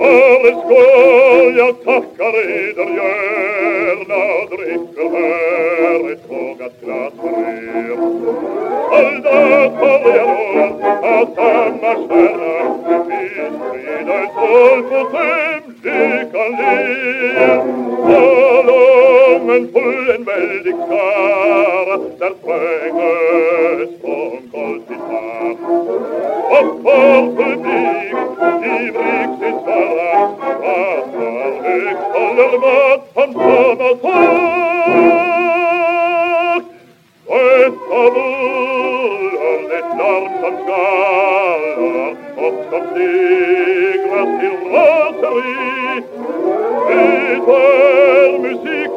Årets skål jag tackar eder gärna dricker här ett vågat glas för er. All dag håller jag råd att annars värre Salongen full en väldig skara där spränges från tak. Och för publik ivrig sin svara pratar högt håller mat från såna tak. Detta buller det larm som skallar och som stegras till raseri. Är musik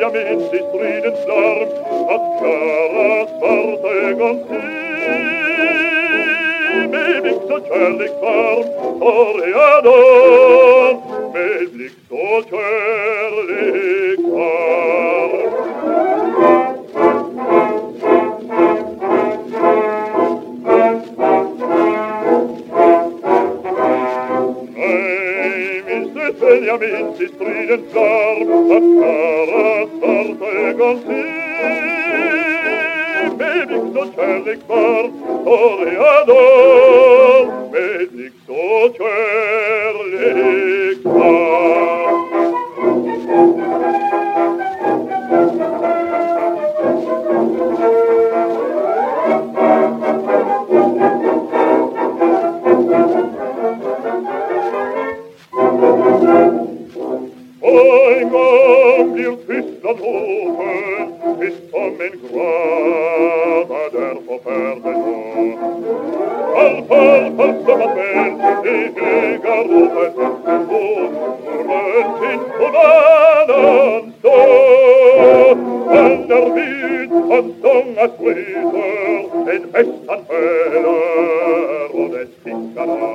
jag minns i stridens larm att klara svarta ögon se med blick så kärlek varm Toreador med blick så kärlek Nej, minns det väl, jag minns i stridens larm att Karas svarta ögon se med blick så kärlek varm Toreador med blick så kärlek varm en grava där på färden går Fall, fall, fall som att väl i höga ropen Ormen finns på banan står Han är vid, han stångas bryter En häst han föder och dess fiskarna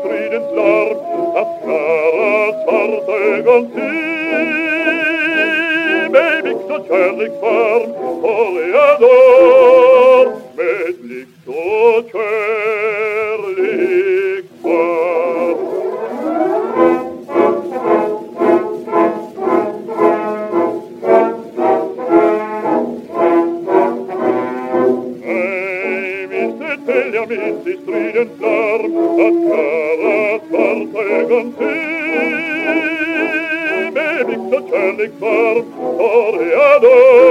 stridens larm Att Karas svarta ögon se med blick så kärlek varm Toreador med blick så kärlek varm jag minns i stridens larm Att ögon se med blick så kärlek varm Toreador